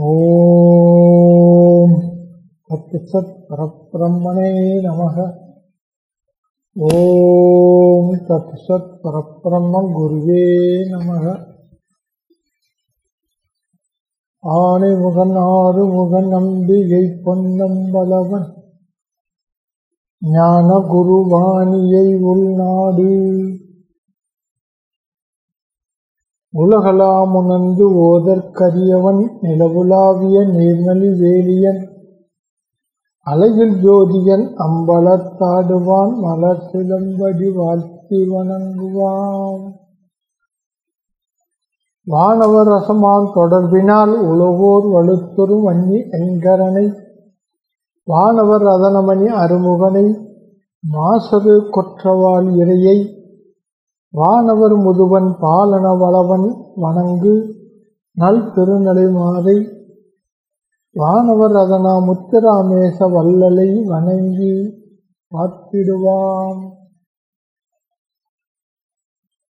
ஓம் சத்சத் பரப்பிரம்மணே நமக. ஓம் சத்சத் பரப்பிரம்ம குருவே நமக. ஆணைமுகன் ஆறுமுகன் நம்பிகை பொன்னம்பளவன் ஞான குருவாணியை உள்நாடு. உலகலாமுணர்ந்து ஓதற்கரியவன் நிலவுலாவிய நீர்மலி வேலியன். அலையில் ஜோதியன் அம்பலத்தாடுவான் மலர் சிலம்படி வாழ்த்தி வணங்குவான். வானவர் ரசமான் தொடர்பினால் உலகோர் வலுத்தொரு வன்னி என்கரனை. வானவர் ரதனமணி அருமுகனை மாசரு கொற்றவாள் இறையை. வானவர் முதுவன் பாலன வளவன் வணங்கு நல் திருநலை மாறை வானவர் அதனா முத்திராமேச வல்லலை வணங்கி பார்த்திடுவான்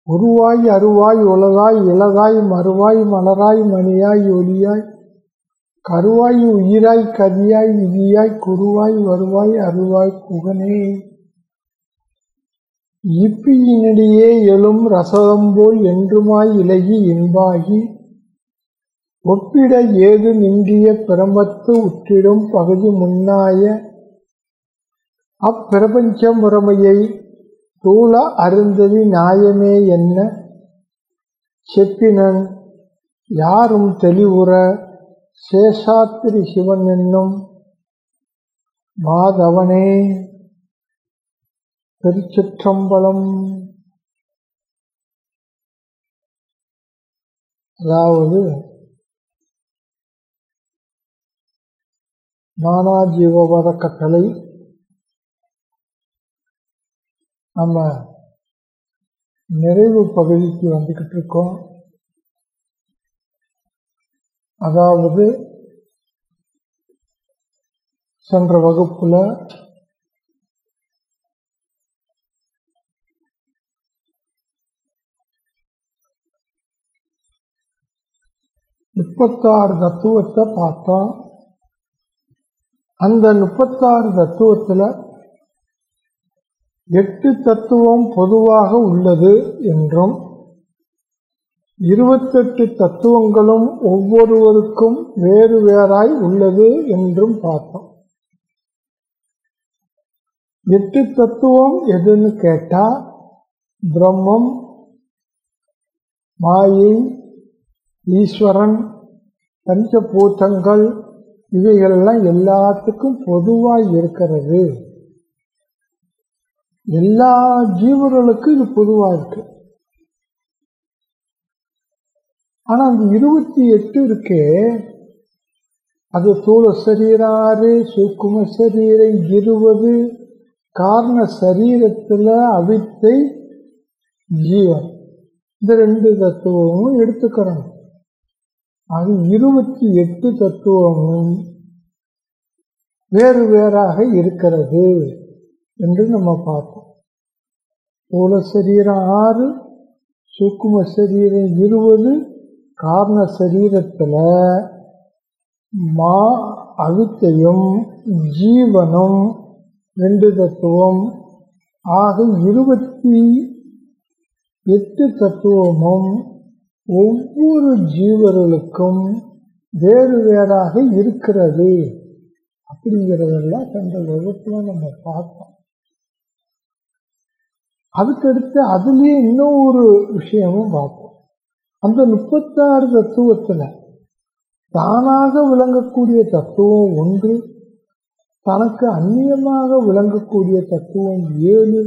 உருவாய் அருவாய் உலகாய் இலகாய் மறுவாய் மலராய் மணியாய் ஒளியாய் கருவாய் உயிராய் கதியாய் விதியாய் குருவாய் வருவாய் அருவாய் புகனே இப்பியினிடையே எழும் ரசதம்போல் என்றுமாய் இலகி இன்பாகி ஒப்பிட ஏது நின்றிய பிரமத்து உற்றிடும் பகுதி முன்னாய அப்பிரபஞ்ச முறைமையை தூள அருந்ததி நியாயமே என்ன? செப்பினன் யாரும் தெளிவுற சேஷாத்திரி சிவன் என்னும் மாதவனே. திருச்சிற்றம்பலம். அதாவது நானாஜீவவாத கட்டளை நம்ம நிறைவு பகுதிக்கு வந்துக்கிட்டு இருக்கோம் அதாவது சென்ற வகுப்புல முப்பத்தாறு தத்துவத்தை பார்த்தோம். அந்த முப்பத்தாறு தத்துவத்தில் எட்டு தத்துவம் பொதுவாக உள்ளது என்றும் இருபத்தெட்டு தத்துவங்களும் ஒவ்வொருவருக்கும் வேறு வேறாய் உள்ளது என்றும் பார்த்தோம். எட்டு தத்துவம் எதுன்னு கேட்டால் பிரம்மம் மாயை ஈஸ்வரன் பஞ்சபூதங்கள் இவைகளெல்லாம் எல்லாத்துக்கும் பொதுவாக இருக்கிறது. எல்லா ஜீவர்களுக்கும் இது பொதுவாக இருக்கு. ஆனா அந்த இருபத்தி எட்டு இருக்கே அது தூள சரீராறு ஆறு சூக்கும சரீரம் இருபது காரண சரீரத்துல அவித்தை ஜீவன். இந்த ரெண்டு தத்துவமும் எடுத்துக்கிறாங்க அது இருபத்தி எட்டு தத்துவமும் வேறு வேறாக இருக்கிறது என்று நம்ம பார்த்தோம். போல சரீரம் ஆறு சுக்கும சரீரம் இருபது காரண சரீரத்தில் மா அவித்தையும் ஜீவனும் ரெண்டு தத்துவம். ஆக இருபத்தி எட்டு தத்துவமும் ஒவ்வொரு ஜீவர்களுக்கும் வேறு வேறாக இருக்கிறது. அப்படிங்கிறதெல்லாம் சென்ற வகுப்புல நம்ம பார்த்தோம். அதுக்கடுத்து அதுலேயே இன்னொரு விஷயமும் பார்ப்போம் அந்த முப்பத்தாறு தத்துவத்துல தானாக விளங்கக்கூடிய தத்துவம் ஒன்று தனக்கு அந்நியமாக விளங்கக்கூடிய தத்துவம் ஏழு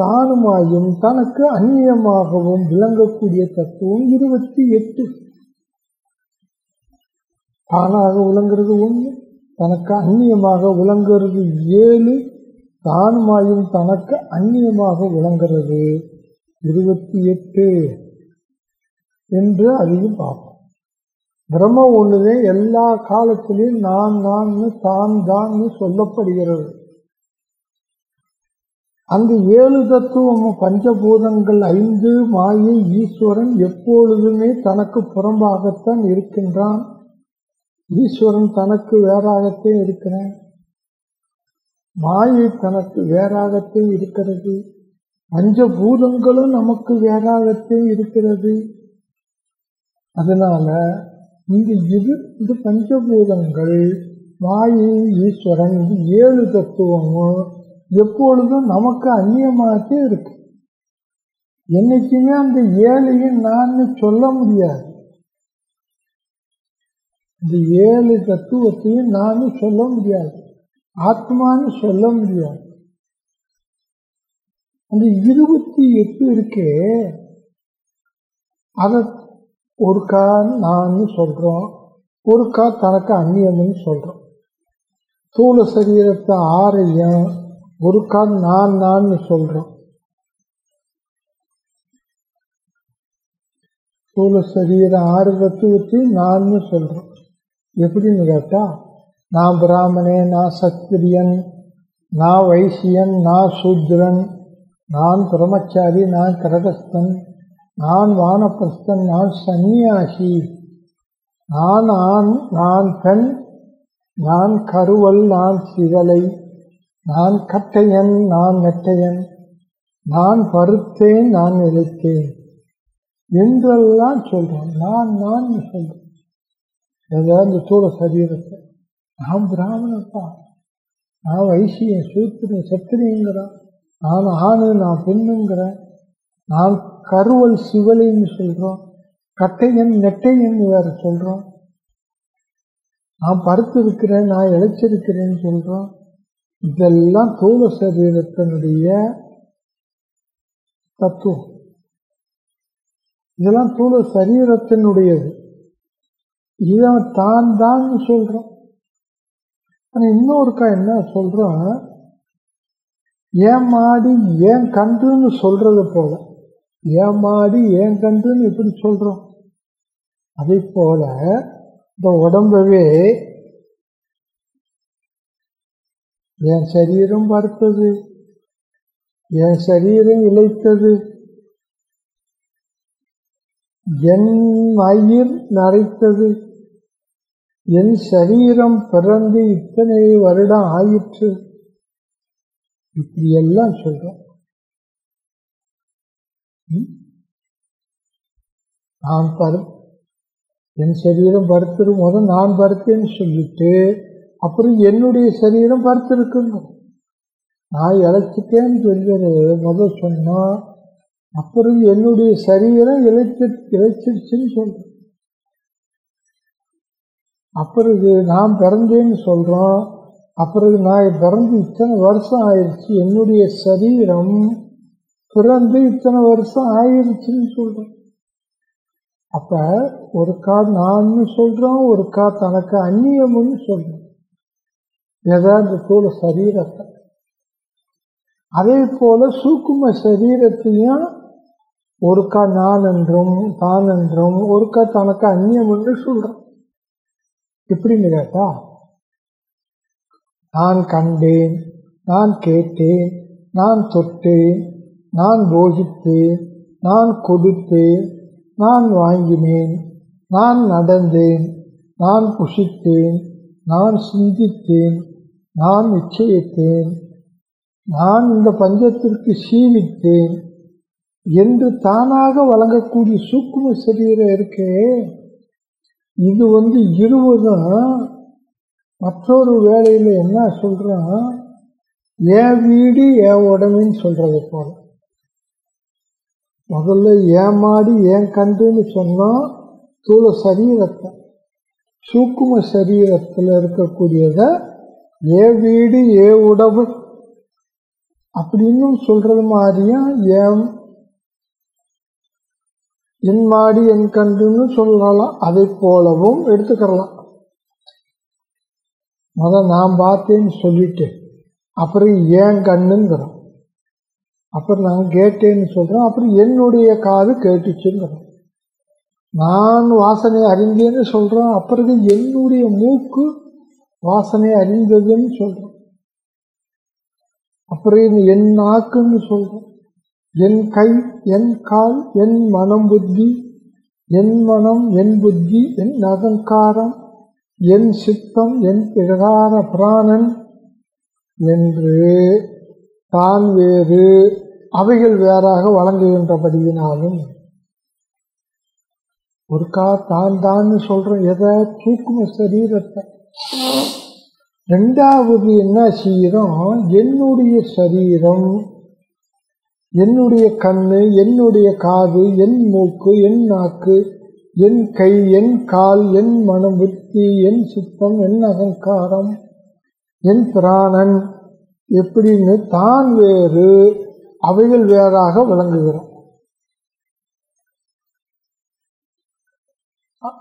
தானுமாயும் தனக்கு அந்நியமாகவும் விளங்கக்கூடிய தத்துவம் இருபத்தி எட்டு. தானாக விளங்குறது ஒன்று தனக்கு அந்நியமாக விளங்குறது ஏழு தானுமாயும் தனக்கு அந்நியமாக விளங்குறது இருபத்தி எட்டு என்று அதையும் பார்ப்போம். பிரம்ம ஒண்ணுதே எல்லா காலத்திலையும் நான் நான் தான் தான் சொல்லப்படுகிறது. அந்த ஏழு தத்துவம் பஞ்சபூதங்கள் ஐந்து மாயை ஈஸ்வரன் எப்பொழுதுமே தனக்கு புறம்பாகத்தான் இருக்கின்றான். ஈஸ்வரன் தனக்கு வேறாகத்தே இருக்கிறேன். மாயை தனக்கு வேறாகத்தே இருக்கிறது. பஞ்சபூதங்களும் நமக்கு வேறாகத்தே இருக்கிறது. அதனால இந்த இது இந்த பஞ்சபூதங்கள் மாயை ஈஸ்வரன் ஏழு தத்துவமும் எப்பொழுதும் நமக்கு அந்நியமாகத்தே இருக்கு. என்னைக்குமே அந்த ஏழையும் நான் சொல்ல முடியாது. இந்த ஏழு தத்துவத்தையும் நான் சொல்ல முடியாது. ஆத்மான்னு சொல்ல முடியாது. அந்த இருபத்தி எட்டு இருக்கே அதை ஒரு கா நான் சொல்றோம் ஒரு கா தனக்கு அந்நியம்னு சொல்றோம். தூள சரீரத்தை ஆறையும் குருக்கான் நான் நான் சொல்றோம். ஸ்தூல சரீர ஆறு நான் சொல்றோம். எப்படின்னு கேட்டா நான் பிராமணே நான் சத்திரியன் நான் வைசியன் நான் சூத்ரன் நான் பிரமச்சாரி நான் கரகஸ்தன் நான் வானப்பிரஸ்தன் நான் சன்னியாசி நான் ஆண் நான் பெண் நான் கருவல் நான் சிவலை நான் கட்டையன் நான் நெட்டையன். நான் பருத்தேன் நான் இழைத்தேன். என்றெல்லாம் சொல்றோம் நான் நான் சொல்றேன். ஏதாவது இந்த தூள சரீரத்தை. நான் பிராமணப்பா. நான் வைசியன் சூத்திரன் சத்திரியங்கிறான். நான் ஆணு நான் பெண்ணுங்கிறேன். நான் கருவல் சிவலின்னு சொல்றோம். கட்டையன் நெட்டையன் வேற சொல்றோம். நான் பருத்து இருக்கிறேன் நான் இழைச்சிருக்கிறேன்னு சொல்றோம். இதெல்லாம் தூள சரீரத்தினுடைய தத்துவம். இதெல்லாம் தூள சரீரத்தினுடையது. இதை தான் தான் சொல்றோம். ஆனா இன்னொருக்கா என்ன சொல்றோம்? ஏன் மாடி ஏன் கன்றுன்னு சொல்றது போல. ஏன் மாடி ஏன் கன்றுன்னு எப்படி சொல்றோம். அதே போல இந்த உடம்பவே என் சரீரம் பார்த்தது என் சரீரம் இழைத்தது. என் மயிர் நரைத்தது. என் சரீரம் பிறந்து இத்தனை வருடம் ஆயிற்று. இப்படியெல்லாம் சொல்றோம். நான் பரு என் சரீரம் பருத்துரு முதல் நான் பருத்தேன்னு சொல்லிட்டு அப்புறம் என்னுடைய சரீரம் பார்த்துருக்குங்க. நான் இழைச்சிட்டேன்னு சொல்றது முதல் சொன்னா அப்புறம் என்னுடைய சரீரம் இழைச்சி இழைச்சிருச்சுன்னு சொல்றேன். அப்புறம் நான் பிறந்தேன்னு சொல்றோம். அப்புறம் நான் பிறந்து இத்தனை வருஷம் ஆயிடுச்சு. என்னுடைய சரீரம் பிறந்து இத்தனை வருஷம் ஆயிடுச்சுன்னு சொல்றேன் அப்ப ஒரு கா நான் சொல்றோம் ஒரு கா தனக்கு அந்நியம்னு சொல்றோம். ஏதாவது போல சரீரத்தை. அதே போல சூக்கும சரீரத்தையும் ஒருக்கா நான் என்றும் தான் என்றும் ஒருக்கா தனக்கு அந்நியம் என்று சொல்றோம். எப்படின்னு கேட்டா நான் கண்டேன் நான் கேட்டேன் நான் தொட்டேன் நான் போகித்தேன் நான் கொடுத்தேன் நான் வாங்கினேன் நான் நடந்தேன் நான் புஷித்தேன் நான் சிந்தித்தேன் நான் நிச்சயித்தேன். நான் இந்த பஞ்சத்திற்கு சீவித்தேன் என்று தானாக வழங்கக்கூடிய சூக்கும சரீரம் இருக்கே. இது வந்து இருவதும் மற்றொரு வேலையில் என்ன சொல்கிறோம் என் வீடு என் உடம்புன்னு சொல்கிறது போல. முதல்ல ஏமாடி ஏன் கண்டுன்னு சொன்னால் தூள சரீரத்தை சூக்கும சரீரத்தில் இருக்கக்கூடியதை ஏ வீடு ஏ உடவு. அப்படின்னு சொல்றது மாதிரியும் ஏன் என் மாடி என் கண்டுன்னு சொல்லலாம். அதை போலவும் எடுத்துக்கலாம் முத நான் பார்த்தேன்னு சொல்லிட்டு அப்புறம் ஏன் கண்ணுங்கிறோம். அப்புறம் நான் கேட்டேன்னு சொல்றோம். அப்புறம் என்னுடைய காது கேட்டுச்சுங்கிறோம். நான் வாசனை அறிந்தேன்னு சொல்றோம். அப்புறம் என்னுடைய மூக்கு வாசனை அறிந்ததுன்னு சொல்றோம். அப்புறம் என் நாக்குன்னு சொல்றோம். என் கை என் கால் என் மனம் புத்தி என் மனம் என் புத்தி என் அகங்காரம் என் சித்தம் என் பிரகார பிராணன் என்று தான் வேறு அவைகள் வேறாக வழங்குகின்றபடியினாலும் ஒருக்கா தான் தான் சொல்றோம். எதை தூக்கும சரீரத்தை. ரெண்டாவது என்ன செய்யறோம் என்னுடைய சரீரம். என்னுடைய கண்ணு என்னுடைய காது என் மூக்கு என் நாக்கு என் கை என் கால் என் மனம் புத்தி என் சித்தம் என் அகங்காரம் என் பிராணன். எப்படின்னு தான் வேறு அவைகள் வேறாக விளங்குகிறோம்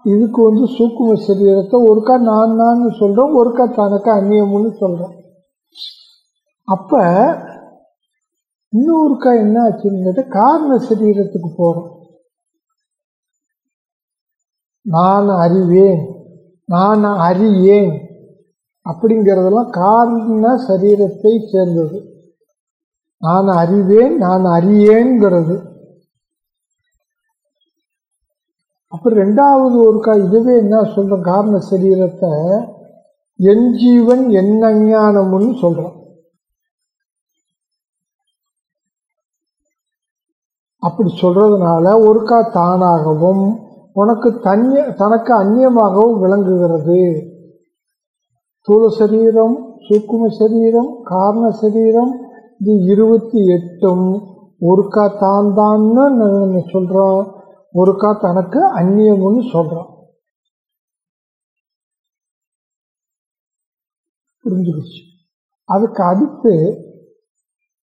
இதுக்கு வந்து சூக்கும சரீரத்தை ஒருக்கா நான் நான் சொல்கிறோம் ஒருக்கா தனக்கு அந்நியம்னு சொல்கிறோம் அப்போ இன்னொருக்கா என்ன ஆச்சுன்னு காரண சரீரத்துக்கு போகிறோம் நான் அறிவேன் நான் அறியேன் அப்படிங்கிறதெல்லாம் காரண சரீரத்தை சேர்ந்தது. நான் அறிவேன் நான் அறியேங்கிறது. அப்புறம் ரெண்டாவது ஒருக்கா இதுவே என்ன சொல்றோம் காரண சரீரத்தை என் ஜீவன் என் அஞ்ஞானம்னு சொல்றோம் அப்படி சொல்றதுனால ஒருக்கா தானாகவும் உனக்கு தன்ய தனக்கு அந்நியமாகவும் விளங்குகிறது. ஸ்தூல சரீரம் சூக்கும சரீரம் காரண சரீரம் இது இருபத்தி எட்டும். ஒருக்கா தான் தான்னு சொல்றோம்? முருக்கா தனக்கு அந்நியம்னு சொல்றான். புரிஞ்சுக்கிச்சு. அதுக்கு அடுத்து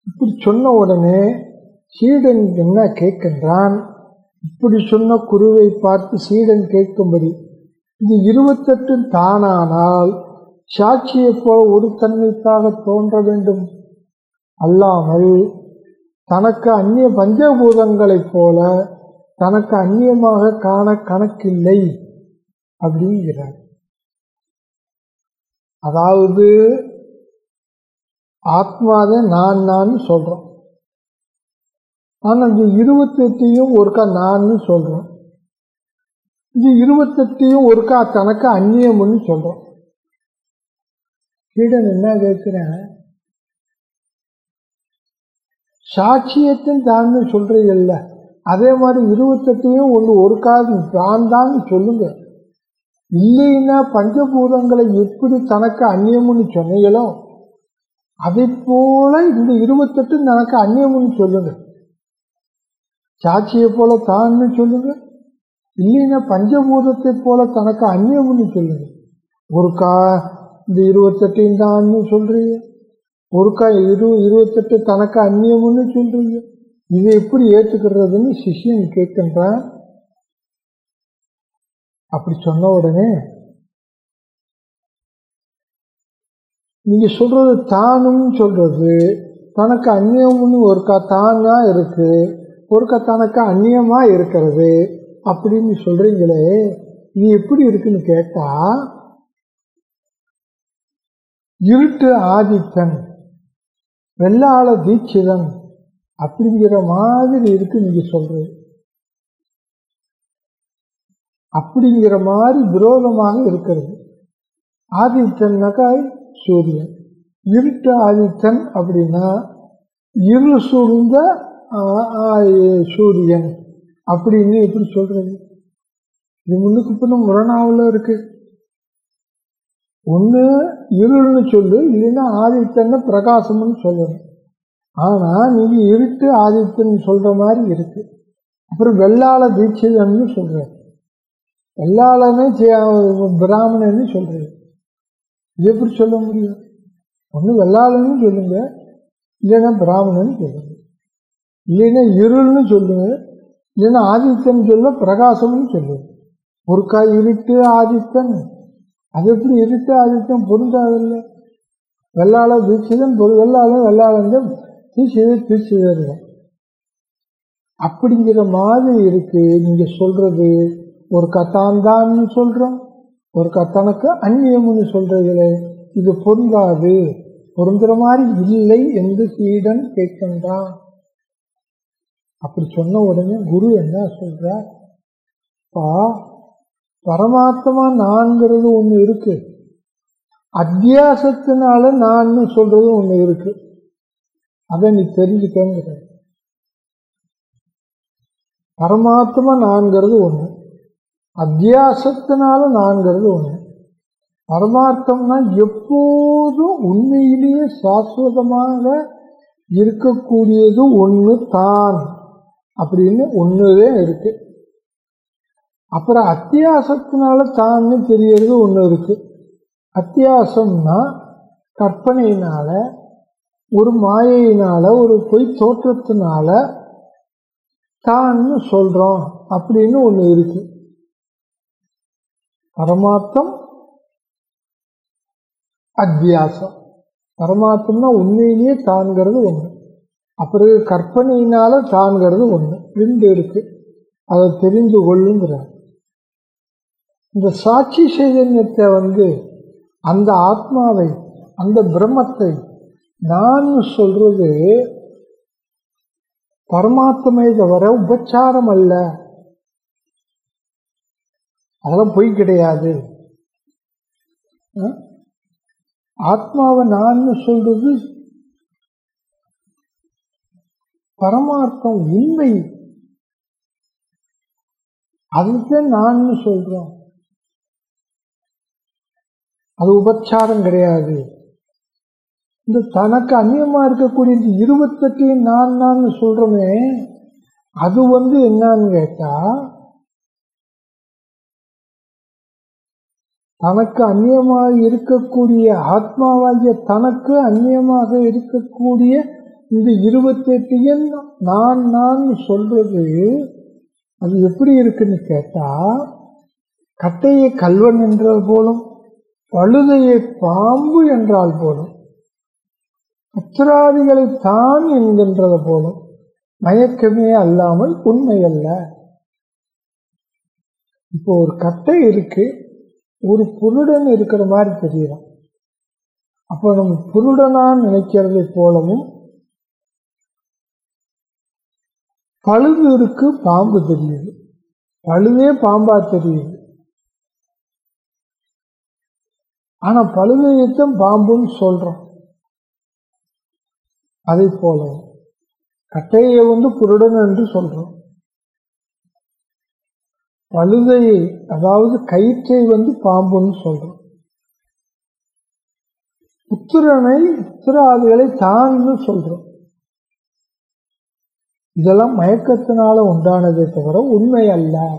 இப்படி சொன்ன உடனே சீடன் என்ன கேட்கின்றான்? இப்படி சொன்ன குருவை பார்த்து சீடன் கேட்கும்படி இது இருபத்தெட்டு தானானால் சாட்சியைப் போல ஒரு தன்மைக்காக தோன்ற வேண்டும். அல்லாமல் தனக்கு அந்நிய பஞ்சபூதங்களைப் போல தனக்கு அந்நியமாக காண கணக்கில்லை அப்படிங்கிறார். அதாவது ஆத்மாவை நான் நான் சொல்றோம். ஆனால் இந்த இருபத்தெட்டையும் ஒருக்கா நான் சொல்றோம். இது இருபத்தெட்டையும் ஒருக்கா தனக்கு அந்நியம்னு சொல்றோம். கீடன் என்ன கேட்கிறேன் சாட்சியத்தின் தான் சொல்றீங்கல்ல அதே மாதிரி இருபத்தெட்டையும் ஒன்று ஒரு காது தான் தான் சொல்லுங்க. இல்லைன்னா பஞ்சபூதங்களை எப்படி தனக்கு அந்நியம்னு சொன்னீங்களோ அதை போல இந்த இருபத்தெட்டு தனக்கு அந்நியம்னு சொல்லுங்க. சாட்சியை போல தான்னு சொல்லுங்க. இல்லைன்னா பஞ்சபூதத்தை போல தனக்கு அந்நியம்னு சொல்லுங்க. ஒருக்கா இந்த இருபத்தெட்டையும் தான்னு சொல்றீங்க. ஒருக்கா இரு இருபத்தெட்டு தனக்கு அந்நியம்னு சொல்றீங்க. இதை எப்படி ஏற்றுக்கிறதுன்னு சிஷியன் கேட்கின்றான். அப்படி சொன்ன உடனே நீங்க சொல்றது தானும் சொல்றது தனக்கு அந்நியம்னு ஒருக்கா தானா இருக்கு ஒருக்கா தனக்கு அந்நியமா இருக்கிறது அப்படின்னு சொல்றீங்களே இது எப்படி இருக்குன்னு கேட்டா இருட்டு ஆதித்தன் வெள்ளாள தீட்சிதன் அப்படிங்கிற மாதிரி இருக்கு நீங்க சொல்றது. அப்படிங்கிற மாதிரி விரோதமாக இருக்கிறது. ஆதித்தன்னாக்கா சூரியன். இருட்டு ஆதித்தன் அப்படின்னா இரு சூழ்ந்த சூரியன் அப்படின்னு எப்படி சொல்றது? இது முன்னுக்கு பின்ன முரணாவில் இருக்கு. ஒன்று இருள்னு சொல்லு இல்லைன்னா ஆதித்தன்னு பிரகாசம்னு சொல்லணும். ஆனால் நீங்கள் இருட்டு ஆதித்தன் சொல்கிற மாதிரி இருக்கு. அப்புறம் வெள்ளாள தீட்சிதன்னு சொல்கிறார் வெள்ளாளன்னு பிராமணன்னு சொல்கிறார் இது எப்படி சொல்ல முடியும்? ஒன்று வெள்ளாளன்னு சொல்லுங்க இல்லைன்னா பிராமணன் சொல்லுங்க. இல்லைன்னா இருள்னு சொல்லுங்க இல்லைன்னா ஆதித்தன் சொல்ல பிரகாசம்னு சொல்லுங்க. ஒருக்கா இருட்டு ஆதித்தன். அது எப்படி இருட்டு ஆதித்தன் பொருந்தாதில்லை வெள்ளாள தீட்சிதன் பொரு வெள்ளாளன் வெள்ளாளன் தீட்சிதர் அப்படிங்கிற மாதிரி இருக்கு. நீங்க சொல்றது ஒரு கத்தாந்தான்னு சொல்றோம் ஒரு கத்தனுக்கு அந்நியம்னு சொல்றதுல இது பொருந்தாது. பொருந்துற மாதிரி இல்லை என்று சீடன் கேட்கின்றான். அப்படி சொன்ன உடனே குரு என்ன சொல்றார் பா பரமாத்மா நான்கிறது ஒன்று இருக்கு. அத்தியாசத்தினால நான் சொல்றது ஒன்று இருக்கு. அதை நீ தெரிஞ்சுக்கங்கிற பரமாத்மா நான்கிறது ஒன்று அத்தியாசத்தினால நான்கிறது ஒன்று பரமார்த்தம்னா எப்போதும் உண்மையிலேயே சாஸ்வதமாக இருக்கக்கூடியது ஒன்று தான் அப்படின்னு ஒன்றுதே இருக்கு. அப்புறம் அத்தியாசத்தினால தான்னு தெரியறது ஒன்று இருக்கு. அத்தியாசம்னா கற்பனையினால ஒரு மாயையினால ஒரு பொய் தோற்றத்தினால தான்னு சொல்றோம் அப்படின்னு ஒன்று இருக்கு. பரமார்த்தம் அத்தியாசம். பரமார்த்தம்னா உண்மையிலேயே தான்கிறது ஒன்று அப்புறம் கற்பனையினால தான்கிறது ஒன்று ரெண்டு இருக்கு. அதை தெரிந்து கொள்ளுங்கிறார். இந்த சாட்சி சைதன்யத்தை வந்து அந்த ஆத்மாவை அந்த பிரம்மத்தை நான் சொல்றது பரமாத்மை தவிர உபச்சாரம் அல்ல. அதெல்லாம் பொய் கிடையாது. ஆத்மாவை நான் சொல்றது பரமார்த்தம் உண்மை அதுதான் நான் சொல்றோம். அது உபச்சாரம் கிடையாது. இந்த தனக்கு அந்நியமாக இருக்கக்கூடிய இந்த இருபத்தெட்டையும் நான் நான் சொல்றோமே அது வந்து என்னன்னு கேட்டா தனக்கு அந்நியமாக இருக்கக்கூடிய ஆத்மாவாகிய தனக்கு அந்நியமாக இருக்கக்கூடிய இந்த இருபத்தெட்டையும் நான் நான் சொல்றது அது எப்படி இருக்குன்னு கேட்டா கட்டையை கல்வன் என்றால் போலும் பழுதையை பாம்பு என்றால் போலும். உத்தராதிகளைத்தான் தான் என்கின்றது போலும் மயக்கமே அல்லாமல் உண்மை அல்ல. இப்போ ஒரு கத்தை இருக்கு ஒரு புருடன் இருக்கிற மாதிரி தெரியலாம் அப்போ நம்ம புருடனா நினைக்கிறதை போலவும் பழுது இருக்கு பாம்பு தெரியுது. பழுதே பாம்பா தெரியுது. ஆனா பழுதையத்தான் பாம்புன்னு சொல்றோம். அதை போல கட்டையை வந்து புருடன் என்று சொல்றோம். பழுதையை அதாவது கயிற்றை வந்து பாம்புன்னு சொல்றோம். புத்திரனை புத்திராதிகளை தான்னு சொல்றோம். இதெல்லாம் மயக்கத்தினால உண்டானதே தவிர உண்மை அல்ல.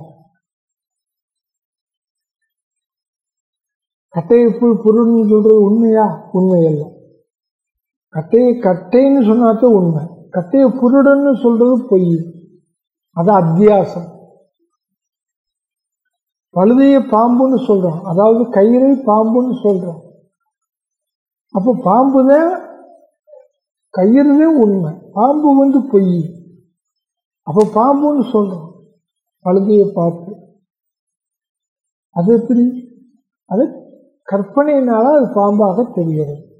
கட்டையை புல் புருன்னு சொல்றது உண்மையா? உண்மை அல்ல. கட்டையை கட்டைன்னு சொன்னாத்தான் உண்மை. கட்டையை புருடன்னு சொல்றது பொய். அது அத்தியாசம். பழுதைய பாம்புன்னு சொல்றோம். அதாவது கயிறை பாம்புன்னு சொல்றோம். அப்போ பாம்பு தான் கயிறுதே உண்மை. பாம்பு வந்து பொய். அப்போ பாம்புன்னு சொல்றோம். பழுதையை பார்த்து. அது எப்படி? அது கற்பனையினால அது பாம்பாக தெரிகிறது.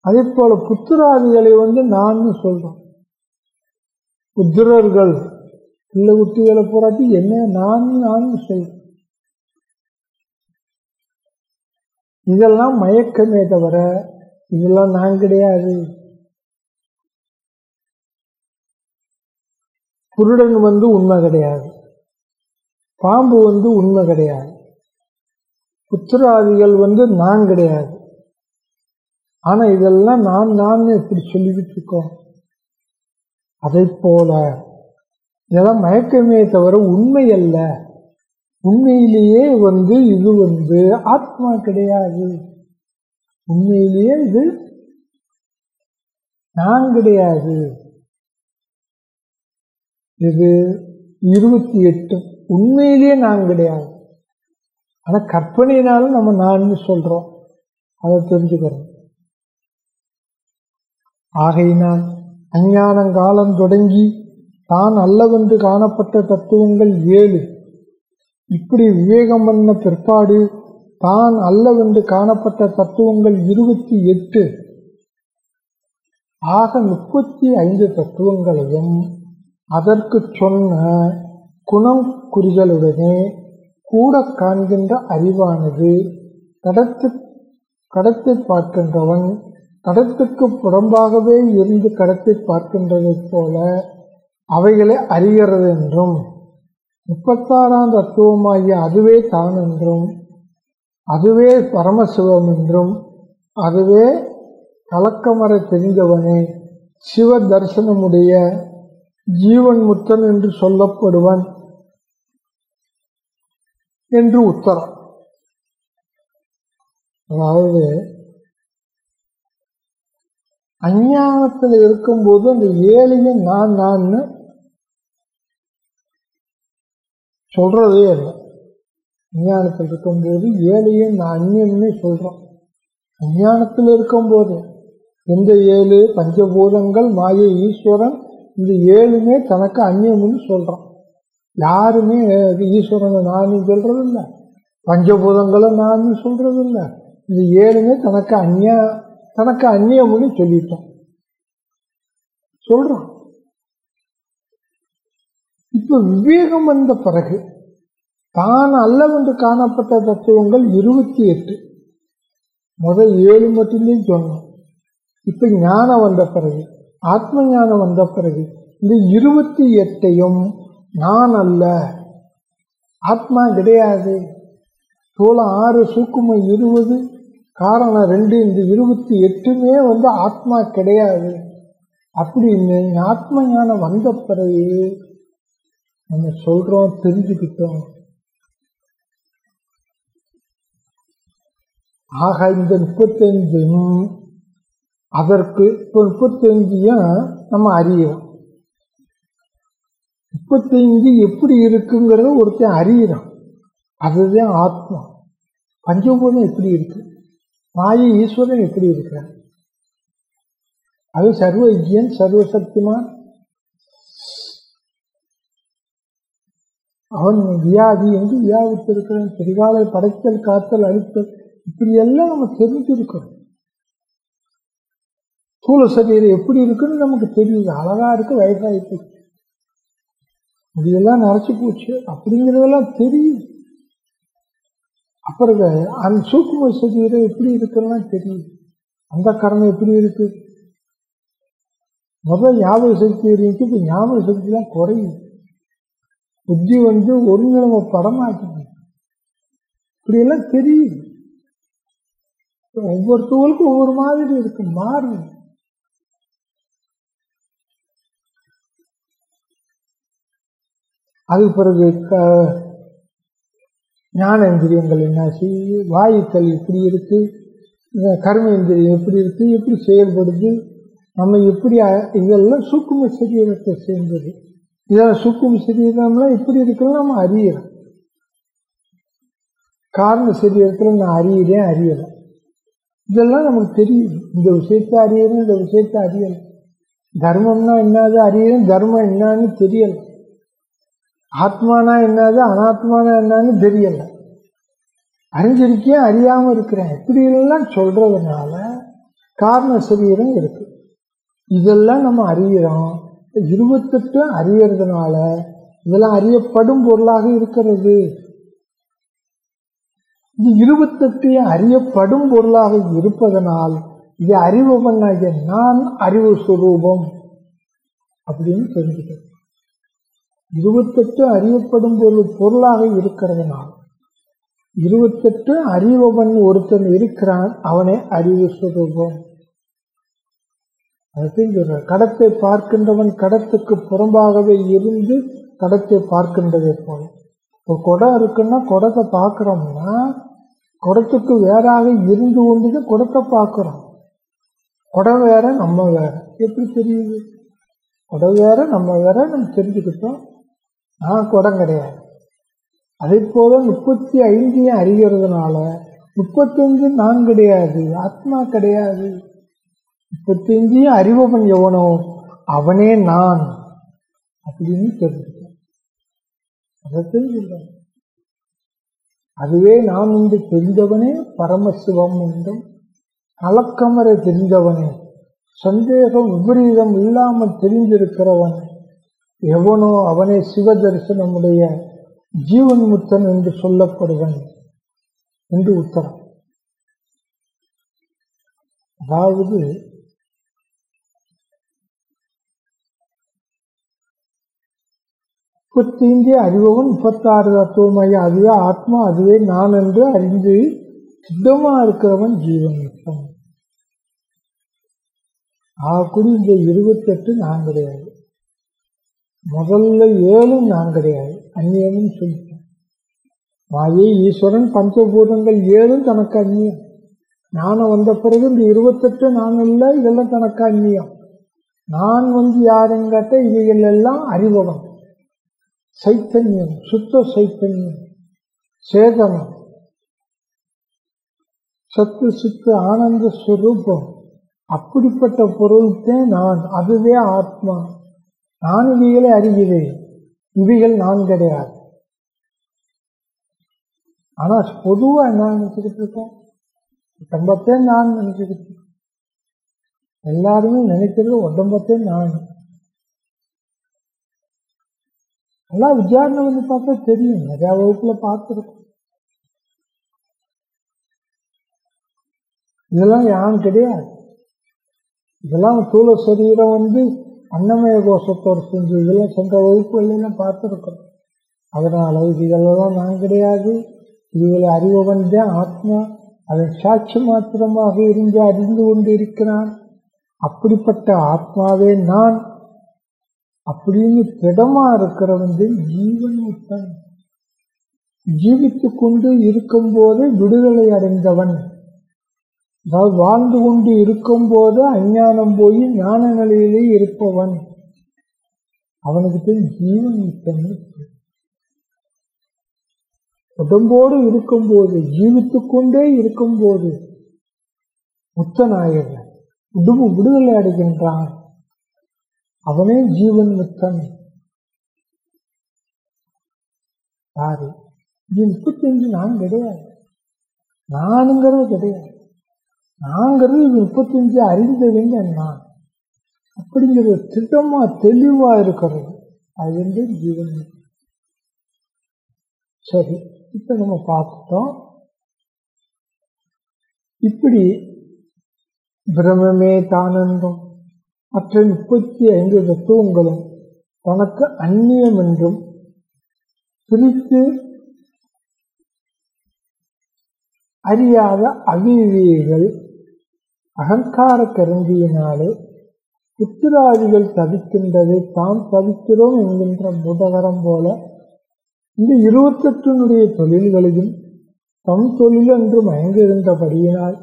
அதே போல புத்திராதிகளை வந்து நான் சொல்றோம். புத்திரர்கள் பிள்ளை குட்டிகளை போராட்டி என்ன நான் நான் சொல்றேன் இதெல்லாம் மயக்கமே தவிர இதெல்லாம் நான் கிடையாது. குருடன் வந்து உண்மை கிடையாது. பாம்பு வந்து உண்மை கிடையாது. புத்திராதிகள் வந்து நான் கிடையாது. ஆனா இதெல்லாம் நான் நான் எப்படி சொல்லிக்கிட்டு இருக்கோம் அதை போல இதெல்லாம் மயக்கமே தவிர உண்மை அல்ல. உண்மையிலேயே வந்து இது வந்து ஆத்மா கிடையாது. உண்மையிலேயே இது நான் கிடையாது. இது இருபத்தி எட்டு. உண்மையிலேயே நான் கிடையாது. ஆனா கற்பனையினாலும் நம்ம நான் சொல்றோம். அதை தெரிஞ்சுக்கிறோம். ஆகையினால் அஞ்ஞானங்காலம் தொடங்கி தான் அல்லவென்று காணப்பட்ட தத்துவங்கள் ஏழு. இப்படி விவேகம் பண்ண பிற்பாடு தான் அல்லவென்று காணப்பட்ட தத்துவங்கள் இருபத்தி எட்டு. ஆக முப்பத்தி ஐந்து தத்துவங்களையும் அதற்கு சொன்ன குணம் குறிகளுடனே கூட காண்கின்ற அறிவானது கடத்து கடத்தை பார்க்கின்றவன் கடத்துக்கு புறம்பாகவே இருந்து கடத்தை பார்க்கின்றதைப் போல அவைகளை அறிகிறது என்றும் முப்பத்தாறாம் தத்துவமாகிய அதுவே தான் என்றும் அதுவே பரமசிவம் என்றும் அதுவே கலக்கமர தெரிந்தவனே சிவ தரிசனமுடைய ஜீவன் முத்தன் என்று சொல்லப்படுவன் என்று உத்தரம். அதாவது அஞ்ஞானத்தில் இருக்கும்போது அந்த ஏழையும் நான் நான்னு சொல்றதே இல்லை. அஞ்ஞானத்தில் இருக்கும்போது ஏழையும் நான் அந்நியன்னு சொல்றோம். அஞ்ஞானத்தில் இருக்கும்போது எந்த ஏழு பஞ்சபூதங்கள் மாய ஈஸ்வரன் இந்த ஏழுமே தனக்கு அந்நியம்னு சொல்றோம். யாருமே ஈஸ்வரனை நான் சொல்றது இல்லை பஞ்சபூதங்களை நான் சொல்றது இல்லை இந்த ஏழுமே தனக்கு அந்நியா தனக்கு அந்நிய மொழி சொல்லிட்டான். சொல்றான். இப்ப விவேகம் வந்த பிறகு தான் அல்லவென்று காணப்பட்ட தத்துவங்கள் இருபத்தி எட்டு. முதல் ஏழு மட்டும்தான் சொன்னோம். இப்ப ஞானம் வந்த பிறகு ஆத்ம ஞானம் வந்த பிறகு இந்த இருபத்தி எட்டையும் நான் அல்ல ஆத்மா கிடையாது. தோல ஆறு சூக்கும இருபது காரணம் ரெண்டு இந்த இருபத்தி எட்டுமே வந்து ஆத்மா கிடையாது. அப்படின்னு ஆத்ம ஞானம் வந்த பிறகு நம்ம சொல்றோம் தெரிஞ்சுக்கிட்டோம். ஆக இந்த முப்பத்தஞ்சும் அதற்கு இப்போ முப்பத்தஞ்சையும் நம்ம அறியறோம். முப்பத்தஞ்சு எப்படி இருக்குங்கிறத ஒருத்தன் அறியிறான். அதுதான் ஆத்மா. பஞ்சபூதம் எப்படி இருக்கு? மாயி ஈஸ்வரன் எப்படி இருக்கிறார்? அது சர்வ சர்வ சர்வசக்திமான் அவன் வியாதி என்று வியாபித்திருக்கிறான்? பெரிகாலை படைத்தல் காத்தல் அழித்தல் இப்படி எல்லாம் நம்ம தெரிஞ்சிருக்கிறோம். சூழ சரீரம் எப்படி இருக்குன்னு நமக்கு தெரியுது. அழகா இருக்கு வயசாயிட்டு இதெல்லாம் நரைச்சி போச்சு. அப்படிங்கிறதெல்லாம் தெரியுது அப்புறம் அந்த சூக்கும சரீரம் எப்படி இருக்குன்னா தெரியும். அந்த கரணம் எப்படி இருக்கு? முதல் ஞாபக சக்தி இருக்கு இப்போ ஞாபக சக்திலாம் குறையும். புத்தி வந்து ஒருங்கிழமை படமாக்குது. இப்படியெல்லாம் தெரியும். ஒவ்வொருத்தவங்களுக்கும் ஒவ்வொரு மாதிரி இருக்கு மாறு அதுக்கு பிறகு ஞானேந்திரியங்கள் என்ன செய்யுது வாயுக்கள் எப்படி இருக்கு கர்மேந்திரியம் எப்படி இருக்கு எப்படி செயல்படுது நம்ம எப்படி இதெல்லாம் சூக்கும சரீரத்தை சேர்ந்தது. இதெல்லாம் சூக்கும சரீரம்லாம் எப்படி இருக்குன்னு நம்ம அறியலாம் காரண சரீரத்தில் நான் அறியறேன் அறியலை இதெல்லாம் நமக்கு தெரியும். இந்த விஷயத்தை அறியணும் இந்த விஷயத்தை அறியலை தர்மம்னா என்னது அறியணும் தர்மம் என்னன்னு தெரியலை. ஆத்மானா என்னது? அனாத்மானா என்னன்னு தெரியலை. அறிஞ்சிருக்கேன் அறியாமல் இருக்கிறேன். இப்படி எல்லாம் சொல்றதுனால காரண சரீரம் இருக்கு. இதெல்லாம் நம்ம அறிகிறோம் இருபத்தெட்டு அறியறதுனால இதெல்லாம் அறியப்படும் பொருளாக இருக்கிறது. இது இருபத்தெட்டு அறியப்படும் பொருளாக இருப்பதனால் இது அறிவவனாகிய நான் அறிவு சுரூபம் அப்படின்னு தெரிஞ்சுக்கிறேன் இருபத்தெட்டு அறியப்படும் பொருள் பொருளாக இருக்கிறதுனால் இருபத்தெட்டு அறிவவன் ஒருத்தன் இருக்கிறான் அவனே அறிவு சுரூபம் கடத்தை பார்க்கின்றவன் கடத்துக்கு புறம்பாகவே இருந்து கடத்தை பார்க்கின்றதை போல. ஒரு குடம் இருக்குன்னா குடத்தை பார்க்குறோம்னா குடத்துக்கு வேறாக இருந்து கொண்டு குடத்தை பார்க்குறோம். குடம் வேற நம்ம வேற. எப்படி தெரியுது? குடம் வேற நம்ம வேற நம்ம தெரிஞ்சுக்கிட்டோம். நான் குடம் கிடையாது. அதே போல முப்பத்தி ஐந்தையும் அறிகிறதுனால முப்பத்தஞ்சு நான் கிடையாது ஆத்மா கிடையாது. முப்பத்தஞ்சையும் அறிவவன் எவனோ அவனே நான் அப்படின்னு தெரிஞ்சுக்கிறேன் அதை தெரிஞ்சுக்கிறேன் அதுவே நான் என்று தெரிந்தவனே பரமசிவம் என்றும் கலக்கமரை தெரிந்தவனே. சந்தேகம் விபரீதம் இல்லாமல் தெரிஞ்சிருக்கிறவன் எவனோ அவனே சிவதரிசனமுடைய ஜீவன் முத்தன் என்று சொல்லப்படுவன் என்று உத்தரம். அதாவது முப்பத்தைந்து அறிபவன் முப்பத்தாறு தத்துவமாய் அதுவே ஆத்மா அதுவே நான் என்று அறிந்து சித்தமா இருக்கிறவன் ஜீவன் முத்தன் ஆகக்கூடிய இந்த இருபத்தெட்டு நான் கிடையாது முதல்ல ஏழும் நான் கிடையாது அந்நியமும் சொல்லிட்டேன். மாயை ஈஸ்வரன் பஞ்சபூதங்கள் ஏழும் தனக்கு அந்நியம் நானும் வந்த பிறகு இந்த இருபத்தெட்டு நான் இல்லை இதெல்லாம் தனக்கு அந்நியம் நான் வந்து யாருன்னு கேட்டால் இவைகள் எல்லாம் அறிபவன். சைத்தன்யம் சுத்த சைத்தன்யம் சேதனம். சத்து சித்து ஆனந்த சுரூபம். அப்படிப்பட்ட பொருள்தான் நான் அதுவே ஆத்மா. நான் இவைகளை அறிகிறேன் இவைகள் நான் கிடையாது. ஆனா பொதுவா என்ன நினைச்சுக்கிட்டு இருக்கேன் உடம்பத்தே நான் நினைச்சுக்கிட்டு இருக்கேன் எல்லாருமே நினைக்கிறது உடம்பத்தே நான். எல்லாம் விசாரணை வந்து பார்த்தா தெரியும். நிறையா வகுப்புல பார்த்துருக்கோம். இதெல்லாம் யான் கிடையாது இதெல்லாம் தூள சரீரம் வந்து அன்னமய கோஷத்தோடு செஞ்சு இதெல்லாம் சென்ற வகுப்புலாம் பார்த்துருக்கோம். அதனால இதுகளெல்லாம் நான் கிடையாது. இதுகளை அறிபவன் தான் ஆத்மா. அதன் சாட்சி மாத்திரமாக இருந்து அறிந்து கொண்டு இருக்கிறான் அப்படிப்பட்ட ஆத்மாவே நான். அப்படின்னு திடமா இருக்கிறவன் ஜீவன் ஜீவித்து கொண்டு இருக்கும்போது விடுதலை அடைந்தவன். அதாவது வாழ்ந்து கொண்டு இருக்கும்போது அஞ்ஞானம் போய் ஞான நிலையிலே இருப்பவன். அவனுக்கு பேர் ஜீவன் முத்தன் உடம்போடு இருக்கும்போது ஜீவித்து கொண்டே இருக்கும்போது முத்தனாயவன் உடம்பு விடுதலை அடைகின்றான். அவனே ஜீவன் முத்தன் யாரு? இது முப்பத்தஞ்சு நான் கிடையாது. நானுங்கிறது கிடையாது. நாங்கிறது இது முப்பத்தஞ்சு அறிந்தவங்க நான் அப்படிங்கிறது திட்டமா தெளிவா இருக்கிறது. அது வந்து ஜீவன். சரி இப்ப நம்ம பார்த்துட்டோம். இப்படி பிரமமே தானென்றும் மற்ற முப்பத்தி ஐந்து தத்துவங்களும் தனக்கு அந்நியம் என்றும் பிரித்து அறியாத அவிவியைகள் அகங்கார கருந்தியினாலே புத்திராதிகள் தவிக்கின்றது தாம் தவிக்கிறோம் என்கின்ற புதகரம் போல இந்த இருபத்தெட்டினுடைய தொழில்களையும் தம் தொழில் என்று மயங்கிருந்தபடியினால்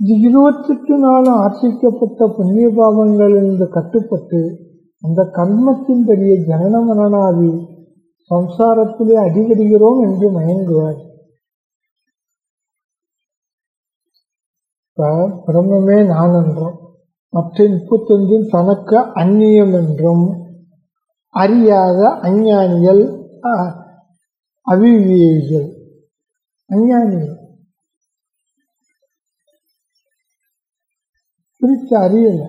இது இருபத்தெட்டு நாளும் ஆட்சிக்கப்பட்ட புண்ணிய பாவங்களிலிருந்து கட்டுப்பட்டு அந்த கர்மத்தின்படியே ஜனன மரணாதி சம்சாரத்திலே அடிபடுகிறோம் என்று மயங்குவார் பிரம்மமே நான் என்றும் மற்ற முப்பத்தஞ்சும் தனக்கு அந்நியம் என்றும் அறியாத அஞ்ஞானிகள் அவிவியைகள். அஞ்ஞானிகள். பிரித்து அறியலை.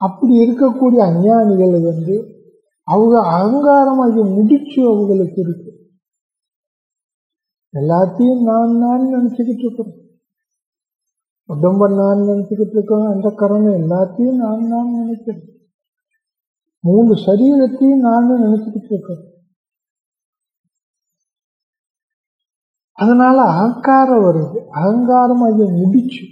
அப்படி இருக்கக்கூடிய அஞ்ஞானிகள் வந்து அவங்க அகங்காரமாகி முடிச்சு அவங்களுக்கு இருக்கு. எல்லாத்தையும் நான் நான் நினைச்சுக்கிட்டு இருக்கிறோம் உடம்ப நான் நினைச்சுக்கிட்டு இருக்கோம் அந்த கரணம் எல்லாத்தையும் நான் நான் நினைக்கிறேன். மூணு சரீரத்தையும் நான் நினைச்சுக்கிட்டு இருக்கேன் அதனால அகங்காரம் வருது. அகங்காரம் அது முடிச்சு.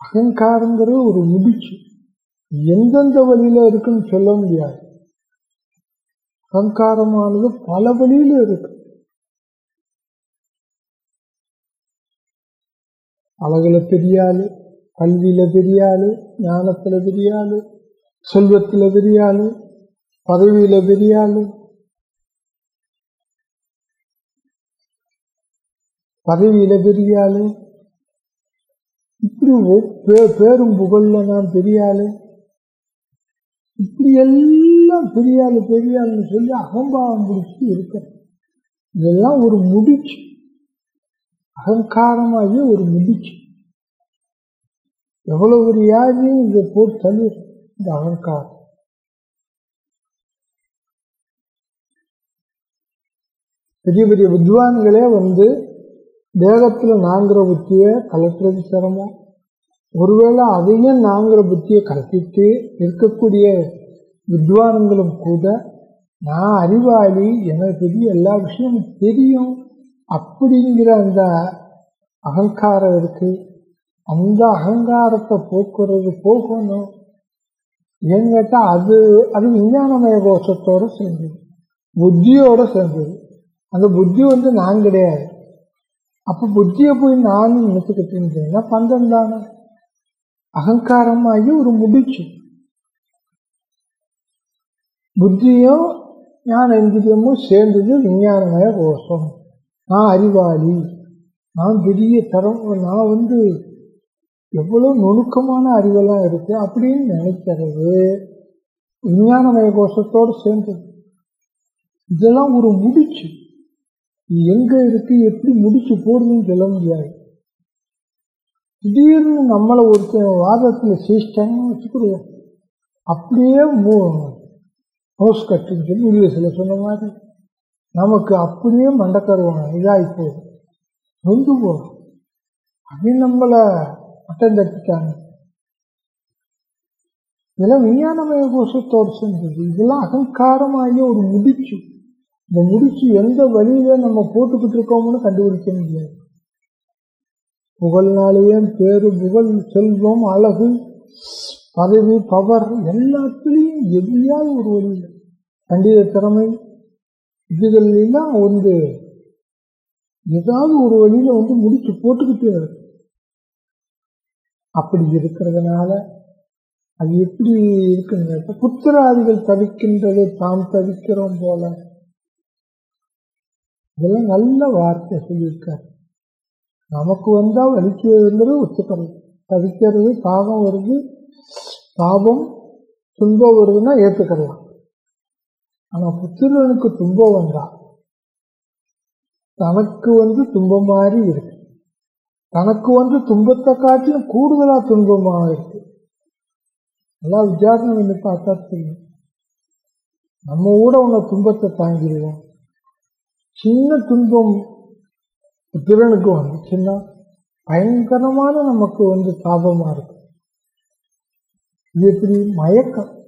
அகங்காரங்கிறது ஒரு முடிச்சு. எந்தெந்த வழியில இருக்குன்னு சொல்ல முடியாது. சங்காரமானது பல வழியில இருக்கு. அழகுல பெரிய கல்வியில பெரிய ஆளு ஞானத்துல பெரிய ஆளு செல்வத்துல பெரிய பதவியில பெரிய பதவியில பெரிய இப்படி பேரும் புகழ்ல நான் பெரிய ஆளு இப்படி எல்லாம் பெரிய ஆளு பெரிய சொல்லி அகம்பாவம் பிடிச்சி இருக்க இதெல்லாம் ஒரு முடிச்சு. அகங்காரமாகி ஒரு முடிச்சு. எவ்வளவு ஒரு யாரையும் இதை போட்டு தள்ளி இந்த அகங்காரம். பெரிய பெரிய வித்வான்களே வந்து தேகத்தில் நாங்கிற புத்தியை கலட்டுறது சிரமம். ஒருவேளை அதையும் நாங்கிற புத்தியை கலட்டிட்டு இருக்கக்கூடிய வித்வான்களும் கூட நான் அறிவாளி எனக்கு பெரிய எல்லா விஷயமும் தெரியும் அப்படிங்கிற அந்த அகங்காரம் இருக்கு. அந்த அகங்காரத்தை போக்குறது போகணும். ஏன்னு கேட்டால் அது அது விஞ்ஞானமய கோஷத்தோடு சேர்ந்தது. புத்தியோடு சேர்ந்தது. அந்த புத்தி வந்து நான் கிடையாது. அப்போ புத்தியை போய் நான் நினச்சிக்கிட்டு இருந்தேன்னா பந்தம் தானே. அகங்காரமாகி ஒரு முடிச்சு. புத்தியும் ஞான இந்திரியமும் சேர்ந்தது விஞ்ஞானமய கோஷம் நான் அறிவாளி நான் பெரிய தரம் நான் வந்து எவ்வளோ நுணுக்கமான அறிவெல்லாம் இருக்கு அப்படின்னு நினைக்கிறது விஞ்ஞானமய கோஷத்தோடு சேர்ந்தது இதெல்லாம் ஒரு முடிச்சு எங்க இருக்கு எப்படி முடிச்சு போடுதுன்னு சொல்ல முடியாது திடீர்னு நம்மளை ஒருத்தன் வாதத்தில் சேஷ்டன்னு வச்சுக்கிடுவோம் அப்படியே ஹவுஸ் கட்டுன்னு சொல்லி இங்கிலீஷில் சொன்ன மாதிரி நமக்கு அப்படியே மண்டக்கருவாங்க. இதாகி போகும் நொந்து போகும் அப்படின்னு நம்மளை மட்டம் தட்டிட்டாங்க. இதெல்லாம் விஞ்ஞானமய கோஷத்தோடு செஞ்சது. இதெல்லாம் அகங்காரமாகி ஒரு முடிச்சு. இந்த முடிச்சு எந்த வழியில நம்ம போட்டுக்கிட்டு இருக்கோம்னு கண்டுபிடிக்க முடியாது. புகழ்னாலேயே பேரு புகழ் செல்வம் அழகு பதவி பவர் எல்லாத்துலேயும் எதையாவது ஒரு வழியில் பண்டித திறமை இதுகளெல்லாம் வந்து ஏதாவது ஒரு வழியில வந்து முடிச்சு போட்டுக்கிட்டே இருக்கு. அப்படி இருக்கிறதுனால அது எப்படி இருக்குங்க? புத்திராதிகள் தவிக்கின்றதை தாம் தவிக்கிறோம் போல. இதெல்லாம் நல்ல வார்த்தை சொல்லியிருக்காரு. நமக்கு வந்தா வலிக்கிறது ஒத்துக்கிறது தவிக்கிறது பாகம் வருது பாபம் துன்பம் வருதுன்னா ஏற்றுக்கலாம் ஆனா புத்திரனுக்கு துன்பம் வந்தா தனக்கு வந்து துன்பம் மாதிரி இருக்கு. தனக்கு வந்து துன்பத்தை காட்டிலும் கூடுதலா துன்பமாக இருக்கு. எல்லாம் வித்தியாசம் பண்ணி பார்த்தா தெரியும். நம்ம கூட உன்னை துன்பத்தை தாங்கிடுவோம். சின்ன துன்பம் புத்திரனுக்கு வந்துச்சுன்னா பயங்கரமான நமக்கு வந்து தாபமா இருக்கு. எப்படி? மயக்கம்.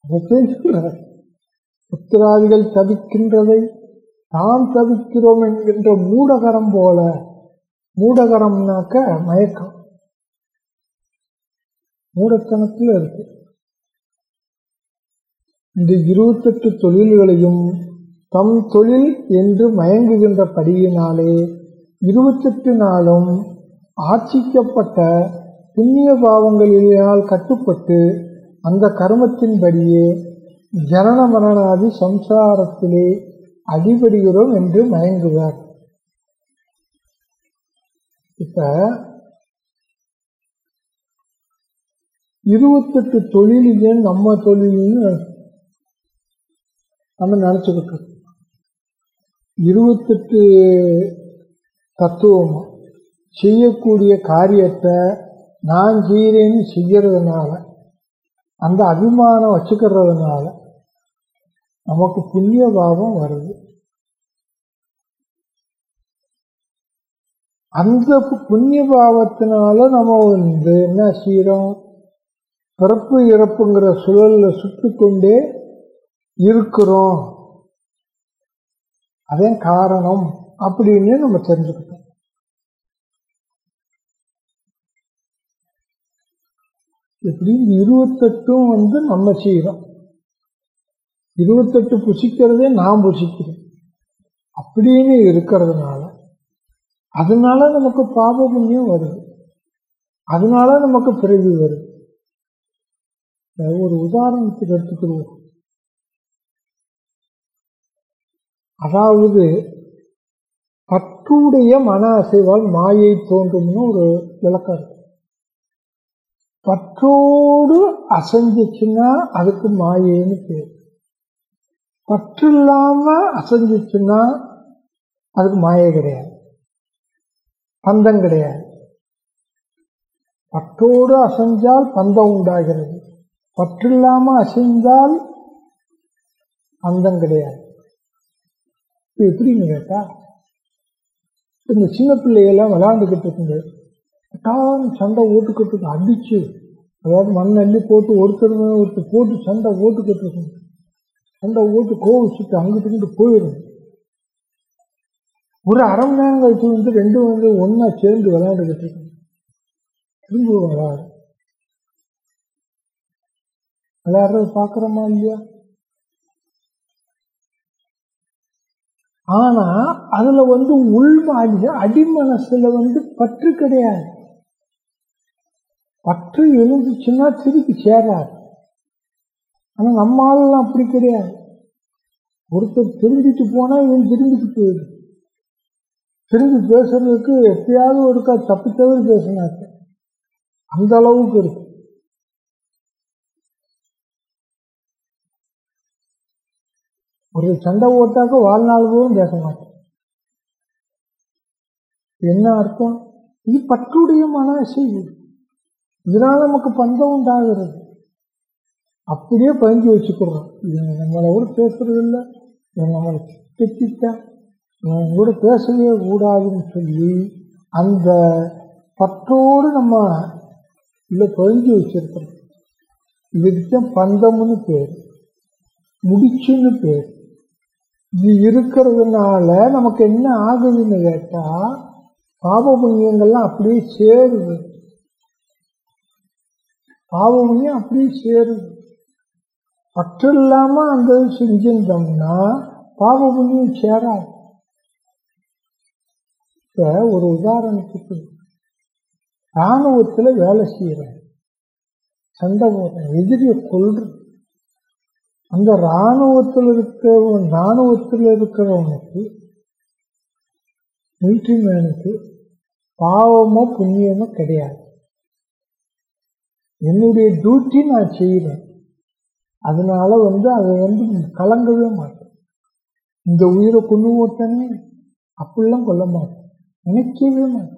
அதை பேசுகிறார் புத்திராதிகள் தவிக்கின்றதை நாம் தவிக்கிறோம் என்கின்ற மூடகரம் போல. மூடகரம்னாக்க மயக்கம். மூடத்தனத்தில் இருக்கு. இந்த இருபத்தெட்டு தொழில்களையும் தம் தொழில் என்று மயங்குகின்ற படியினாலே இருபத்தெட்டு நாளும் ஆட்சிக்கப்பட்ட புண்ணிய பாவங்களினால் கட்டுப்பட்டு அந்த கர்மத்தின்படியே ஜனன மரணாதி சம்சாரத்திலே அடிபடுகிறோம் என்று மயங்குவார் இப்ப இருபத்தெட்டு தொழிலிலே நம்ம தொழில்னு நம்ம நினைச்சுக்கிட்டு இருபத்தெட்டு தத்துவம் செய்யக்கூடிய காரியத்தை நான் செய்கிறேன்னு செய்யறதுனால அந்த அபிமானம் வச்சுக்கிறதுனால நமக்கு புண்ணிய பாவம் வருது. அந்த புண்ணிய பாவத்தினால நம்ம வந்து என்ன செய்யறோம்? பிறப்பு இறப்புங்கிற சூழல்ல சுட்டு கொண்டே இருக்கிறோம். அதே காரணம் அப்படின்னு நம்ம தெரிஞ்சுக்கிட்டோம். எப்படி? இருபத்தெட்டும் வந்து நம்ம செய்கிறோம் இருபத்தெட்டு புசிக்கிறதே நான் புசிக்கிறேன். அப்படின்னு இருக்கிறதுனால அதனால நமக்கு பாப புண்ணியம் வருது. அதனால நமக்கு பிறவி வருது. ஒரு உதாரணத்துக்கு எடுத்துக்கிடுவோம் அதாவது பற்றுடைய மன அசைவால் மாயை தோன்றும்னு ஒரு விளக்கம் இருக்கு. பற்றோடு அசைஞ்சிச்சுன்னா அதுக்கு மாயேன்னு பேர். பற்று இல்லாம அசைஞ்சிச்சுன்னா அதுக்கு மாயே கிடையாது. பந்தம் கிடையாது. பற்றோடு அசைஞ்சால் பந்தம் உண்டாகிறது. பற்றில்லாம அசைந்தால் பந்தம் கிடையாது. இது எப்படின்னு கேட்டா இந்த சின்ன பிள்ளைகள்லாம் விளாண்டுக்கிட்டு இருக்குது கட்டான்னு சண்டை ஓட்டுக்கிறதுக்கு அடிச்சு அதாவது மண் அள்ளி போட்டு ஒருத்தர் ஒருத்தர் போட்டு சண்டை ஓட்டுக்கிட்டு கட்டுறது சண்டை ஓட்டு கோவிச்சுட்டு அங்கிட்டு இங்கிட்டு போயிடும். ஒரு அரை மணி நேரம் கழிச்சு வந்து ரெண்டும் வந்து ஒண்ணா சேர்ந்து விளையாண்டுக்கிட்டு இருக்கு திரும்ப விளையாடு விளையாடுறது பார்க்குறோமா இல்லையா? ஆனா அதுல வந்து உள்வாடி அடிமனசுல வந்து பற்று கிடையாது. பற்று இருந்துச்சுன்னா திருப்பி சேராது ஆனா நம்ம அப்படி கிடையாது. ஒருத்தர் திரும்பிட்டு போனா இவன் திரும்பிட்டு போயிடுது. திரும்பி பேசுறதுக்கு எப்பயாவது ஒருக்கா தப்பி தவிர அந்த அளவுக்கு இருக்கு. ஒரு சண்டை ஓட்டாக்க வாழ்நாள் போதும் பேச மாட்டேன். என்ன அர்த்தம்? இது பற்றுடைய மன செய்தி இதனால நமக்கு பந்தம் உண்டாகிறது. அப்படியே பயந்து வச்சுக்கிறோம். இவங்க நம்மளை கூட பேசுறதில்லை. நம்மளை திட்டா இவன் கூட பேசவே கூடாதுன்னு சொல்லி அந்த பற்றோடு நம்ம இல்லை பதிஞ்சு வச்சிருக்கிறோம். இதுக்கு பந்தம்னு பேர். முடிச்சுன்னு பேர். இது இருக்கிறதுனால நமக்கு என்ன ஆகுதுன்னு கேட்டால் பாப புண்ணியங்கள்லாம் அப்படியே சேருது. பாவ அப்படியே சேருது. பற்று இல்லாம அந்த இது செஞ்சிருந்தோம்னா பாவ புண்ணியம் சேராது. இப்போ ஒரு உதாரணத்துக்கு ராணுவத்துல வேலை செய்கிறேன் சண்டை போடுறேன் எதிரியை கொள்றேன் அந்த இராணுவத்தில் இருக்கிறவன் இராணுவத்தில் இருக்கிறவனுக்கு மிலிட்ரி மேனுக்கு பாவமோ புண்ணியமோ கிடையாது. என்னுடைய டியூட்டி நான் செய்கிறேன் அதனால வந்து அதை வந்து கலங்கவே மாட்டேன் இந்த உயிரை கொண்டு ஓட்டனே அப்படிலாம் கொல்ல மாட்டேன் நினைக்கவே மாட்டேன்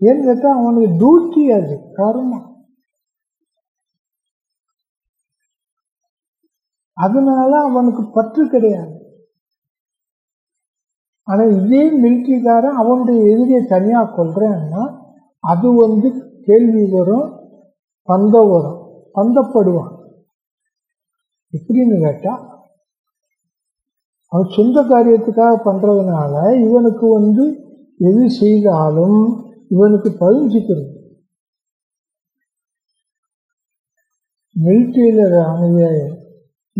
ஏன்னு கேட்டால் அவனுக்கு டியூட்டி அது காரணம் அதனால அவனுக்கு பற்று கிடையாது. ஆனா இதே மில்கிக்காரன் அவனுடைய எதிரியை தனியா கொள்றேன்னா அது வந்து கேள்வி வரும். பந்தம் வரும் பந்தப்படுவான். எப்படின்னு கேட்டா அவன் சொந்த காரியத்துக்காக பண்றதுனால இவனுக்கு வந்து எது செய்தாலும் இவனுக்கு பதிஞ்சுக்கிறது மிலிட்ரியில அவங்க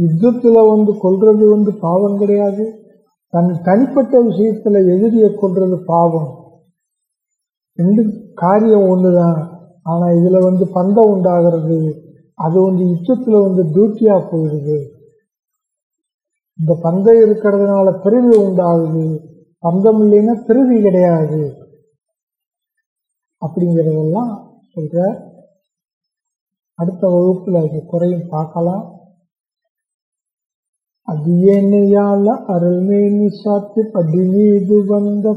யுத்தத்துல வந்து கொல்றது வந்து பாவம் கிடையாது. தன் தனிப்பட்ட விஷயத்துல எதிரியை கொள்றது பாவம். ரெண்டு காரியம் ஒண்ணுதான். ஆனா இதுல வந்து பந்தம் உண்டாகிறது. அது வந்து யுத்தத்தில் வந்து டியூட்டியாக போயிடுது இந்த பந்தம் இருக்கிறதுனால பிறவி உண்டாகுது. பந்தம் இல்லைன்னா பிறவி கிடையாது. அப்படிங்கிறதெல்லாம் சொல்ற அடுத்த வகுப்புல இது குறையும் பார்க்கலாம். அடியேனையால அருள்மேனி சாத்து படி மீது வந்த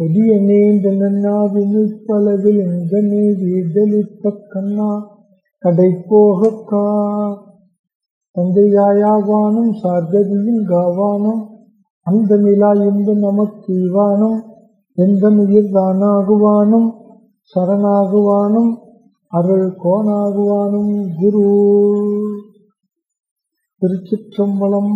பரணி கொடியனேந்த நன்னாவினு பலவில் எங்கனே வீடலித்த கண்ணா? கடை போகக்கா? தந்தையாயாவானும் சார்கதியில் காவானும் அந்த நிலா இன்பு நமக்கு இவானும் எந்த உயிர் தானாகுவானும் சரணாகுவானும் அருள் கோணாகுவானும் குரு. திருச்சிற்றம்பலம்.